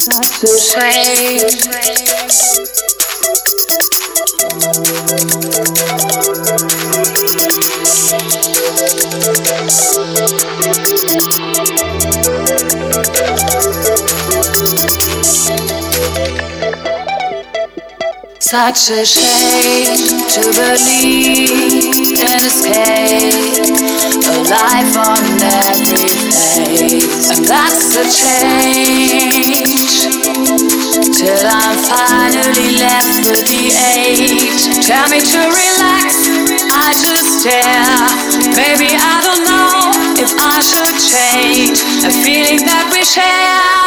Such a shame. Such a shame to believe change. Till I'm finally left with the age. Tell me to relax, I just stare. Maybe I don't know if I should change a feeling that we share.